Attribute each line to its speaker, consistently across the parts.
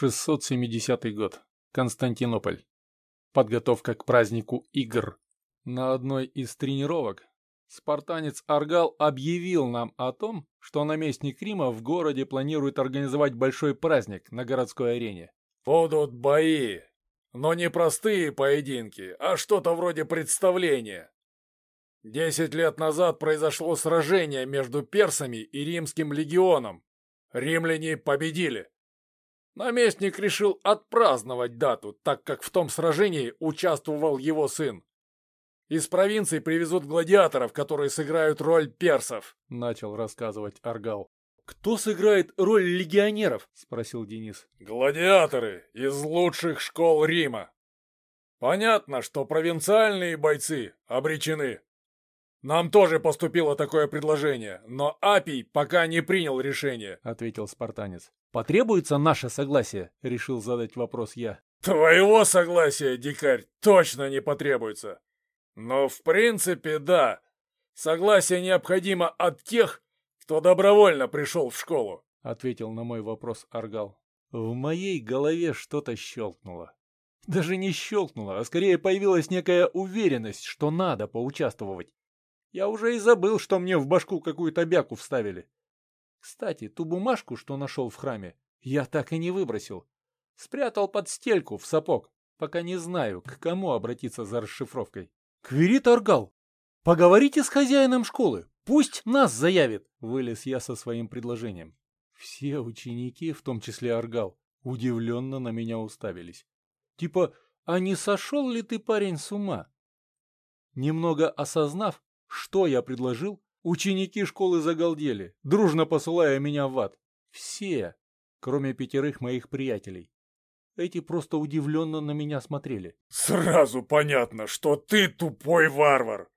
Speaker 1: 670 год. Константинополь. Подготовка к празднику игр. На одной из тренировок спартанец Аргал объявил нам о том, что наместник Рима в городе планирует организовать большой праздник на городской арене.
Speaker 2: «Будут бои, но не простые поединки, а что-то вроде представления. Десять лет назад произошло сражение между персами и римским легионом. Римляне победили. Наместник решил отпраздновать дату, так как в том сражении участвовал его сын. Из провинции привезут гладиаторов, которые сыграют роль персов, —
Speaker 1: начал рассказывать Аргал. «Кто сыграет роль легионеров?» — спросил Денис.
Speaker 2: «Гладиаторы из лучших школ Рима. Понятно, что провинциальные бойцы обречены. Нам тоже поступило такое предложение, но Апий пока не принял решение», —
Speaker 1: ответил спартанец. «Потребуется наше согласие?» — решил задать вопрос я.
Speaker 2: «Твоего согласия, дикарь, точно не потребуется. Но в принципе, да. Согласие необходимо от тех, кто добровольно пришел в школу», — ответил на мой вопрос Аргал.
Speaker 1: В моей голове что-то щелкнуло. Даже не щелкнуло, а скорее появилась некая уверенность, что надо поучаствовать. Я уже и забыл, что мне в башку какую-то бяку вставили. Кстати, ту бумажку, что нашел в храме, я так и не выбросил. Спрятал под стельку в сапог, пока не знаю, к кому обратиться за расшифровкой. Квирит Аргал, поговорите с хозяином школы, пусть нас заявит, вылез я со своим предложением. Все ученики, в том числе Аргал, удивленно на меня уставились. Типа, а не сошел ли ты, парень, с ума? Немного осознав, что я предложил? Ученики школы загалдели, дружно посылая меня в ад. Все, кроме пятерых моих приятелей. Эти просто удивленно на меня смотрели.
Speaker 2: «Сразу понятно, что ты тупой варвар.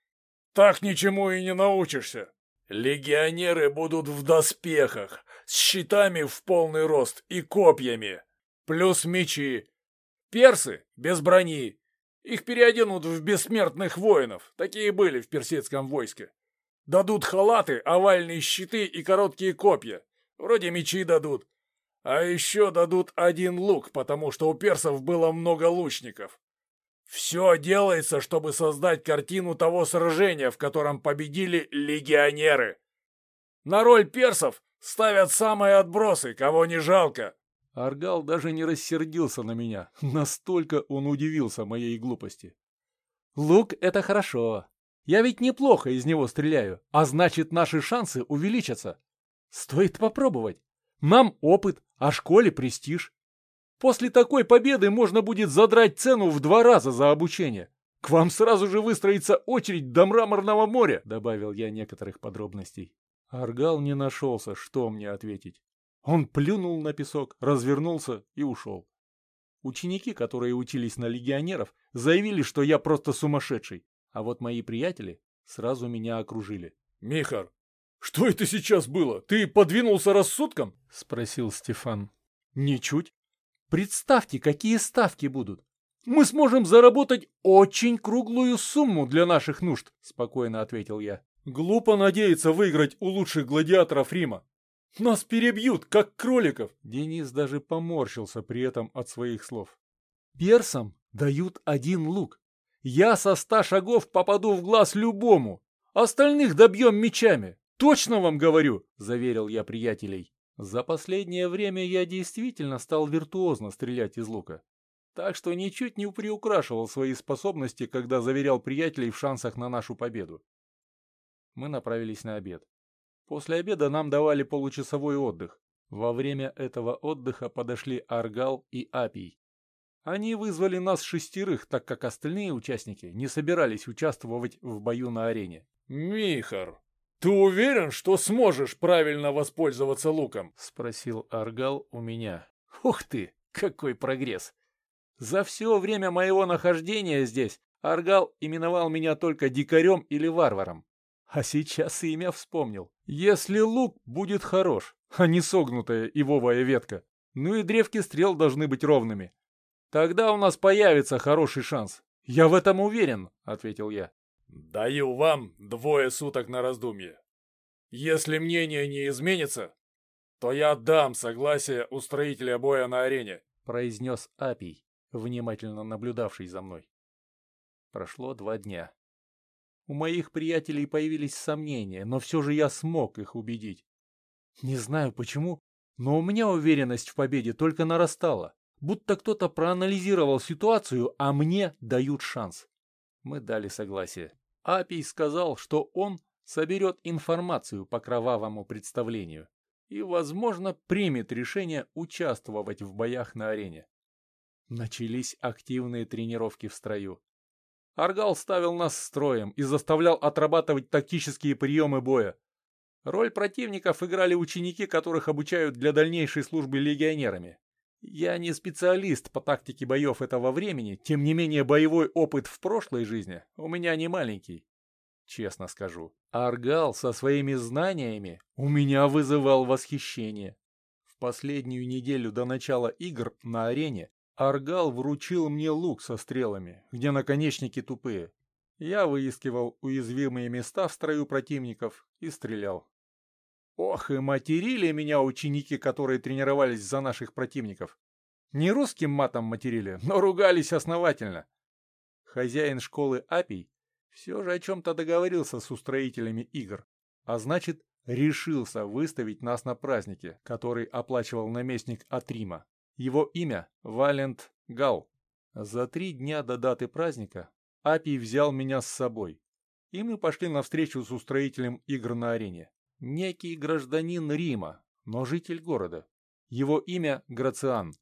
Speaker 2: Так ничему и не научишься. Легионеры будут в доспехах, с щитами в полный рост и копьями, плюс мечи. Персы без брони, их переоденут в бессмертных воинов, такие были в персидском войске. Дадут халаты, овальные щиты и короткие копья. Вроде мечи дадут. А еще дадут один лук, потому что у персов было много лучников. Все делается, чтобы создать картину того сражения, в котором победили легионеры. На роль персов ставят самые отбросы, кого не жалко.
Speaker 1: Аргал даже не рассердился на меня, настолько он удивился моей глупости. «Лук — это хорошо. Я ведь неплохо из него стреляю, а значит, наши шансы увеличатся. Стоит попробовать. Нам опыт, а школе престиж. После такой победы можно будет задрать цену в два раза за обучение. К вам сразу же выстроится очередь до мраморного моря», — добавил я некоторых подробностей. Аргал не нашелся, что мне ответить. Он плюнул на песок, развернулся и ушел. Ученики, которые учились на легионеров, заявили, что я просто сумасшедший, а вот мои приятели сразу меня окружили.
Speaker 2: «Михар, что это сейчас было? Ты подвинулся рассудком?»
Speaker 1: — спросил Стефан. «Ничуть. Представьте, какие ставки будут. Мы сможем заработать очень круглую сумму для наших нужд», — спокойно ответил я. «Глупо надеяться выиграть у лучших гладиаторов Рима. Нас перебьют, как кроликов!» Денис даже поморщился при этом от своих слов. «Персам дают один лук. Я со ста шагов попаду в глаз любому. Остальных добьем мечами. Точно вам говорю!» — заверил я приятелей. За последнее время я действительно стал виртуозно стрелять из лука. Так что ничуть не приукрашивал свои способности, когда заверял приятелей в шансах на нашу победу. Мы направились на обед. После обеда нам давали получасовой отдых. Во время этого отдыха подошли Аргал и Апий. Они вызвали нас шестерых, так как остальные участники не собирались участвовать в бою на арене.
Speaker 2: «Михар, ты уверен, что сможешь правильно воспользоваться луком?»
Speaker 1: — спросил Аргал у меня. «Ух ты, какой прогресс! За все время моего нахождения здесь Аргал именовал меня только дикарем или варваром. А сейчас имя вспомнил. Если лук будет хорош, а не согнутая ивовая ветка, ну и древки стрел должны быть ровными. Тогда у нас появится хороший шанс. Я в этом уверен, ответил я.
Speaker 2: Даю вам двое суток на раздумье. Если мнение не изменится, то я дам согласие устроителя боя на арене.
Speaker 1: произнес Апий, внимательно наблюдавший за мной. Прошло два дня. У моих приятелей появились сомнения, но все же я смог их убедить. Не знаю почему, но у меня уверенность в победе только нарастала, будто кто-то проанализировал ситуацию, а мне дают шанс. Мы дали согласие. Апий сказал, что он соберет информацию по кровавому представлению и, возможно, примет решение участвовать в боях на арене. Начались активные тренировки в строю. Аргал ставил нас строем и заставлял отрабатывать тактические приемы боя. Роль противников играли ученики, которых обучают для дальнейшей службы легионерами. Я не специалист по тактике боев этого времени, тем не менее боевой опыт в прошлой жизни у меня не маленький. Честно скажу, Аргал со своими знаниями у меня вызывал восхищение. В последнюю неделю до начала игр на арене Аргал вручил мне лук со стрелами, где наконечники тупые. Я выискивал уязвимые места в строю противников и стрелял. Ох, и материли меня ученики, которые тренировались за наших противников. Не русским матом материли, но ругались основательно. Хозяин школы Апий все же о чем-то договорился с устроителями игр, а значит, решился выставить нас на празднике, который оплачивал наместник Атрима. Его имя Валент Гал. За три дня до даты праздника Апий взял меня с собой, и мы пошли на встречу с устроителем игр на арене. Некий гражданин Рима, но житель города. Его имя Грациан.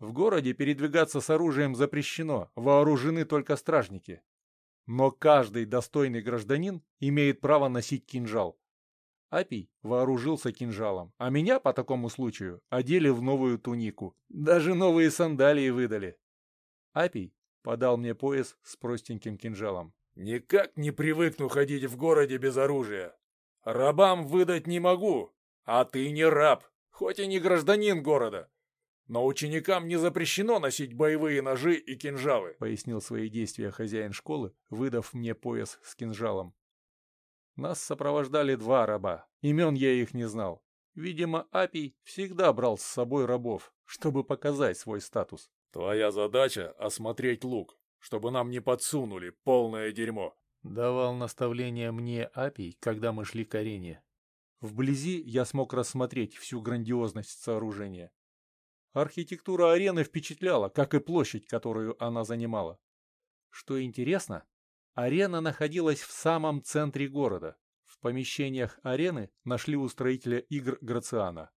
Speaker 1: В городе передвигаться с оружием запрещено, вооружены только стражники. Но каждый достойный гражданин имеет право носить кинжал. Апий вооружился кинжалом, а меня по такому случаю одели в новую тунику. Даже новые сандалии выдали. Апий подал мне пояс с простеньким кинжалом.
Speaker 2: «Никак не привыкну ходить в городе без оружия. Рабам выдать не могу, а ты не раб, хоть и не гражданин города. Но ученикам не запрещено носить боевые ножи и кинжалы», —
Speaker 1: пояснил свои действия хозяин школы, выдав мне пояс с кинжалом. Нас сопровождали два раба. Имен я их не знал. Видимо, Апий всегда брал с собой рабов, чтобы показать свой статус.
Speaker 2: «Твоя задача — осмотреть лук, чтобы нам не подсунули полное дерьмо», —
Speaker 1: давал наставление мне Апий, когда мы шли к арене. Вблизи я смог рассмотреть всю грандиозность сооружения. Архитектура арены впечатляла, как и площадь, которую она занимала. Что интересно, арена находилась в самом центре города. В помещениях арены нашли устроителя игр Грациана.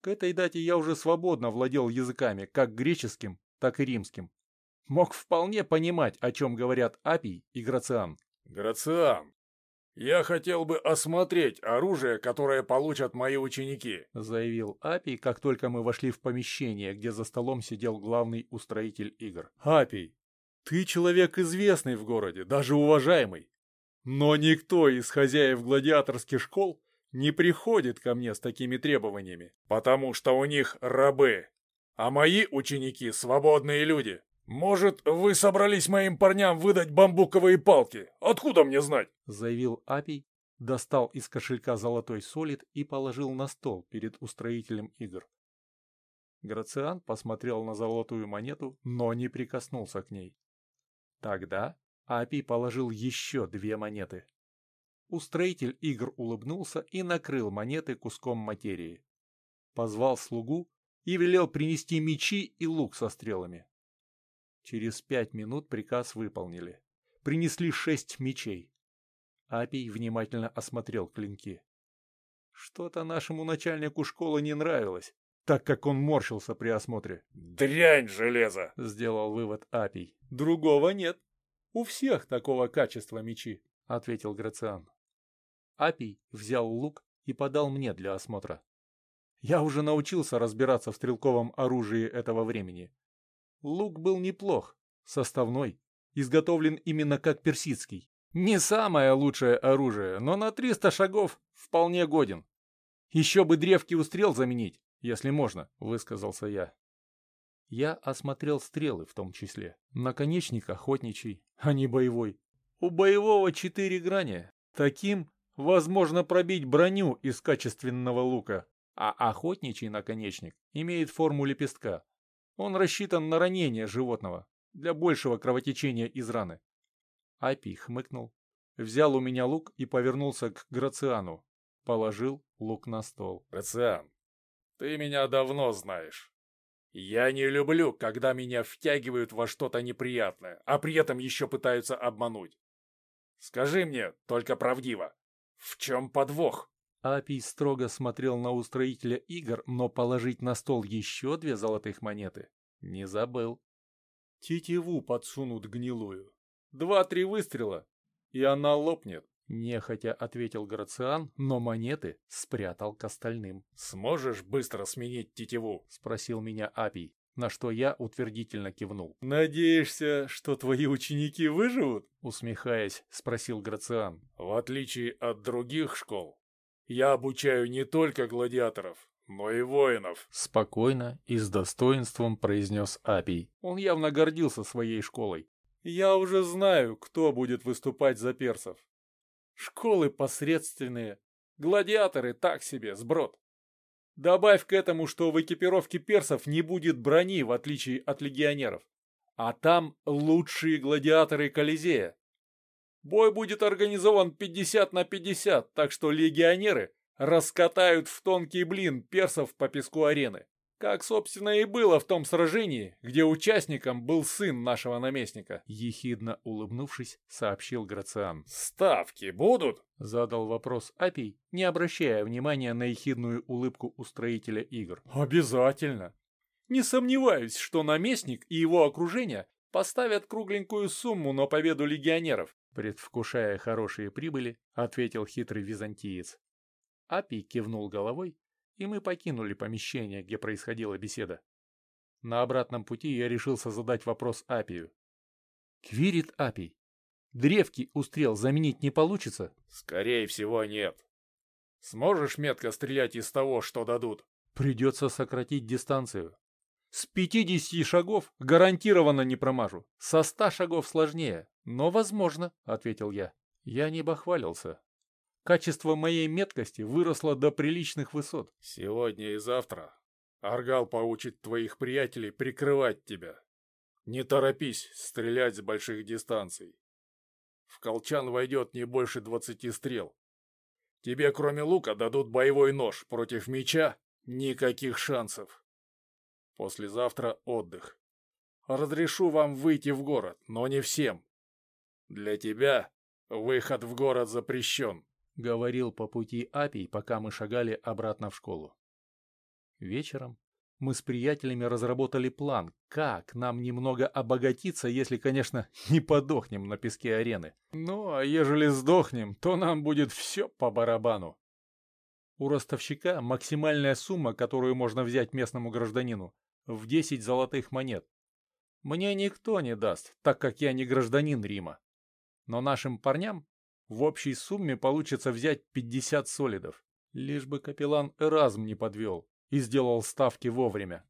Speaker 1: К этой дате я уже свободно владел языками, как греческим, так и римским. Мог вполне понимать, о чем говорят Апий и Грациан.
Speaker 2: «Грациан, «Я хотел бы осмотреть оружие, которое получат мои ученики», —
Speaker 1: заявил Апий, как только мы вошли в помещение, где за столом сидел главный устроитель игр. «Апий, ты человек известный в городе, даже уважаемый. Но никто из хозяев гладиаторских школ не приходит ко мне с такими требованиями».
Speaker 2: «Потому что у них рабы, а мои ученики — свободные люди», «Может, вы собрались моим парням выдать бамбуковые палки? Откуда мне знать?»
Speaker 1: Заявил Апий, достал из кошелька золотой солид и положил на стол перед устроителем игр. Грациан посмотрел на золотую монету, но не прикоснулся к ней. Тогда Апий положил еще две монеты. Устроитель игр улыбнулся и накрыл монеты куском материи. Позвал слугу и велел принести мечи и лук со стрелами. Через пять минут приказ выполнили. Принесли шесть мечей. Апий внимательно осмотрел клинки. Что-то нашему начальнику школы не нравилось, так как он морщился при осмотре.
Speaker 2: «Дрянь железо!»
Speaker 1: — сделал вывод Апий. «Другого нет. У всех такого качества мечи», — ответил Грациан. Апий взял лук и подал мне для осмотра. Я уже научился разбираться в стрелковом оружии этого времени, Лук был неплох, составной, изготовлен именно как персидский. Не самое лучшее оружие, но на 300 шагов вполне годен. Еще бы древки у стрел заменить, если можно, высказался я. Я осмотрел стрелы в том числе. Наконечник охотничий, а не боевой. У боевого четыре грани. Таким возможно пробить броню из качественного лука, а охотничий наконечник имеет форму лепестка. Он рассчитан на ранение животного, для большего кровотечения из раны. Апий хмыкнул, взял у меня лук и повернулся к Грациану. Положил лук на стол.
Speaker 2: «Грациан, ты меня давно знаешь. Я не люблю, когда меня втягивают во что-то неприятное, а при этом еще пытаются обмануть. Скажи мне, только правдиво, в чем подвох?»
Speaker 1: Апий строго смотрел на устроителя игр, но положить на стол еще две золотых монеты не забыл. Тетиву подсунут гнилую. Два-три выстрела, и она лопнет. Нехотя ответил Грациан, но монеты спрятал к остальным.
Speaker 2: «Сможешь быстро сменить тетиву?»
Speaker 1: — спросил меня Апий, на что я утвердительно кивнул. «Надеешься, что твои ученики выживут?» — усмехаясь, спросил Грациан.
Speaker 2: «В отличие от других школ, я обучаю не только гладиаторов, но и воинов», —
Speaker 1: спокойно и с достоинством произнес Апий. Он явно гордился своей школой. «Я уже знаю, кто будет выступать за персов. Школы посредственные, гладиаторы так себе, сброд. Добавь к этому, что в экипировке персов не будет брони, в отличие от легионеров. А там лучшие гладиаторы Колизея. Бой будет организован 50 на 50, так что легионеры раскатают в тонкий блин персов по песку арены. Как, собственно, и было в том сражении, где участником был сын нашего наместника. Ехидно улыбнувшись, сообщил Грациан.
Speaker 2: «Ставки будут?»
Speaker 1: — задал вопрос Апий, не обращая внимания на ехидную улыбку устроителя игр. «Обязательно! Не сомневаюсь, что наместник и его окружение поставят кругленькую сумму на победу легионеров. Предвкушая хорошие прибыли, ответил хитрый византиец. Апий кивнул головой и мы покинули помещение, где происходила беседа. На обратном пути я решился задать вопрос Апию. «Квирит Апий, древки у стрел заменить не получится?»
Speaker 2: «Скорее всего, нет. Сможешь метко стрелять из того, что дадут?»
Speaker 1: «Придется сократить дистанцию. С 50 шагов гарантированно не промажу. Со 100 шагов сложнее, но возможно», — ответил я. Я не бахвалился. Качество моей меткости выросло до приличных высот.
Speaker 2: Сегодня и завтра Аргал поучит твоих приятелей прикрывать тебя. Не торопись стрелять с больших дистанций. В колчан войдет не больше двадцати стрел. Тебе, кроме лука, дадут боевой нож. Против меча никаких шансов. Послезавтра отдых. Разрешу вам выйти в город, но не всем. Для тебя выход в город запрещен.
Speaker 1: — говорил по пути Апий, пока мы шагали обратно в школу. Вечером мы с приятелями разработали план, как нам немного обогатиться, если, конечно, не подохнем на песке арены. Ну, а ежели сдохнем, то нам будет все по барабану. У ростовщика максимальная сумма, которую можно взять местному гражданину, в 10 золотых монет. Мне никто не даст, так как я не гражданин Рима. Но нашим парням в общей сумме получится взять 50 солидов. Лишь бы капеллан Эразм не подвел и сделал ставки вовремя.